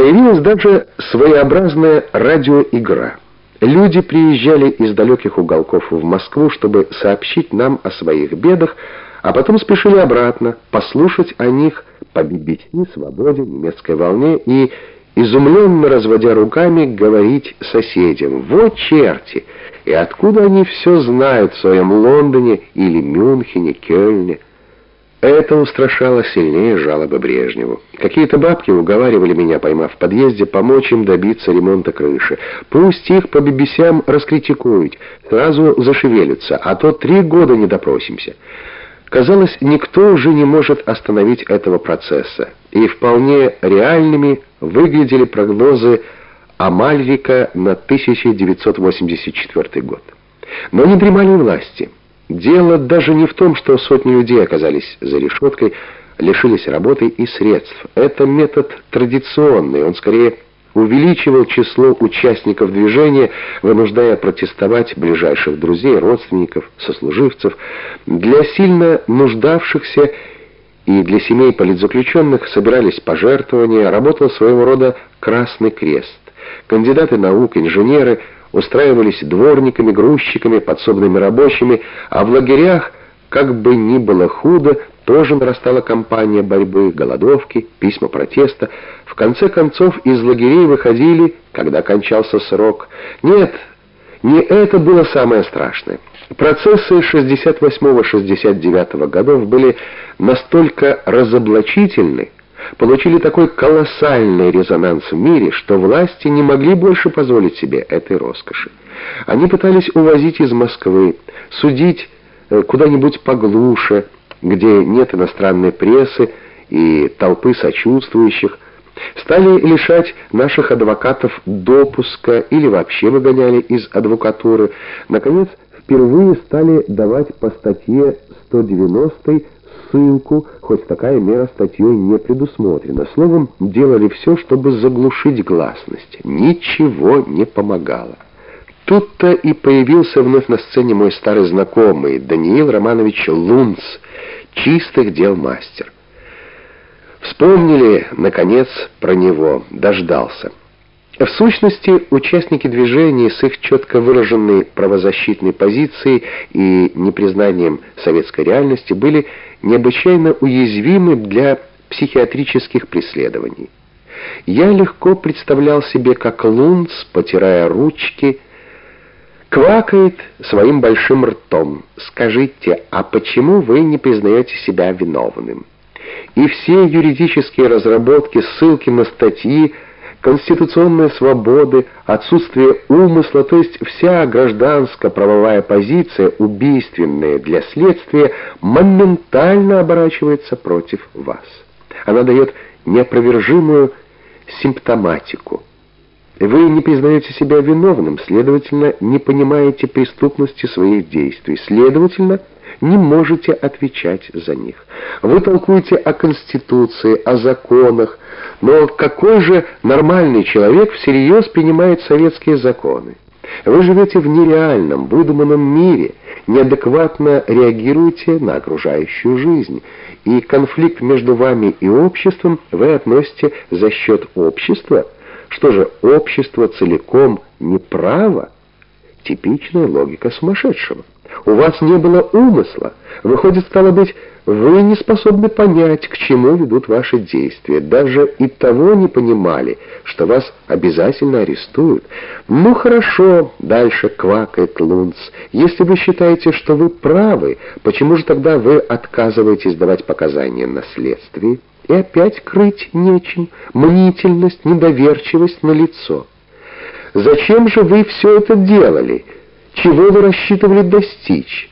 Появилась даже своеобразная радиоигра. Люди приезжали из далеких уголков в Москву, чтобы сообщить нам о своих бедах, а потом спешили обратно, послушать о них по BBC, «Свободе», «Немецкой волне» и, изумленно разводя руками, говорить соседям «Вот черти!» И откуда они все знают в своем Лондоне или Мюнхене, Кёльне? Это устрашало сильнее жалобы Брежневу. Какие-то бабки уговаривали меня, поймав в подъезде, помочь им добиться ремонта крыши. Пусть их по бибисям раскритикуют, сразу зашевелятся, а то три года не допросимся. Казалось, никто уже не может остановить этого процесса, и вполне реальными выглядели прогнозы Амальрика на 1984 год. Но не дремали власти. Дело даже не в том, что сотни людей оказались за решеткой, лишились работы и средств. Это метод традиционный, он скорее увеличивал число участников движения, вынуждая протестовать ближайших друзей, родственников, сослуживцев. Для сильно нуждавшихся и для семей политзаключенных собирались пожертвования, работал своего рода «Красный крест». Кандидаты наук, инженеры устраивались дворниками, грузчиками, подсобными рабочими, а в лагерях, как бы ни было худо, тоже нарастала кампания борьбы, голодовки, письма протеста. В конце концов из лагерей выходили, когда кончался срок. Нет, не это было самое страшное. Процессы 68-69 годов были настолько разоблачительны, получили такой колоссальный резонанс в мире, что власти не могли больше позволить себе этой роскоши. Они пытались увозить из Москвы, судить э, куда-нибудь поглуше, где нет иностранной прессы и толпы сочувствующих, стали лишать наших адвокатов допуска или вообще выгоняли из адвокатуры. Наконец, впервые стали давать по статье 190 ссылку, хоть такая мера статьей не предусмотрена. Словом, делали все, чтобы заглушить гласность. Ничего не помогало. Тут-то и появился вновь на сцене мой старый знакомый, Даниил Романович Лунц, чистых дел мастер. Вспомнили, наконец, про него, дождался. В сущности, участники движения с их четко выраженной правозащитной позицией и непризнанием советской реальности были необычайно уязвимы для психиатрических преследований. Я легко представлял себе, как Лунц, потирая ручки, квакает своим большим ртом. «Скажите, а почему вы не признаете себя виновным?» И все юридические разработки, ссылки на статьи – конституционные свободы, отсутствие умысла, то есть вся гражданско-правовая позиция, убийственная для следствия, моментально оборачивается против вас. Она дает неопровержимую симптоматику. Вы не признаете себя виновным, следовательно, не понимаете преступности своих действий, следовательно, не можете отвечать за них. Вы толкуете о Конституции, о законах, но какой же нормальный человек всерьез принимает советские законы? Вы живете в нереальном, выдуманном мире, неадекватно реагируете на окружающую жизнь, и конфликт между вами и обществом вы относите за счет общества. Что же, общество целиком неправо? Типичная логика сумасшедшего. У вас не было умысла. Выходит, стало быть, вы не способны понять, к чему ведут ваши действия. Даже и того не понимали, что вас обязательно арестуют. Ну хорошо, дальше квакает Лунц. Если вы считаете, что вы правы, почему же тогда вы отказываетесь давать показания на следствии? И опять крыть нечем. Мнительность, недоверчивость на лицо. Зачем же вы все это делали? Чего вы рассчитывали достичь?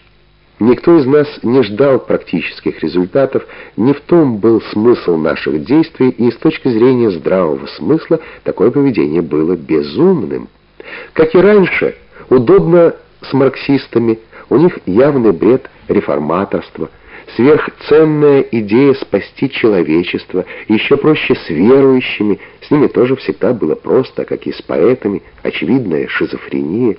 Никто из нас не ждал практических результатов, не в том был смысл наших действий, и с точки зрения здравого смысла такое поведение было безумным. Как и раньше, удобно с марксистами, у них явный бред реформаторства, сверхценная идея спасти человечество, еще проще с верующими, с ними тоже всегда было просто, как и с поэтами, очевидная шизофрения.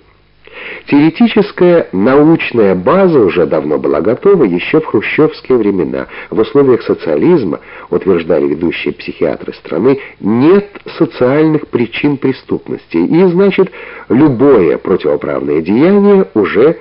Теоретическая научная база уже давно была готова еще в хрущевские времена. В условиях социализма, утверждали ведущие психиатры страны, нет социальных причин преступности, и, значит, любое противоправное деяние уже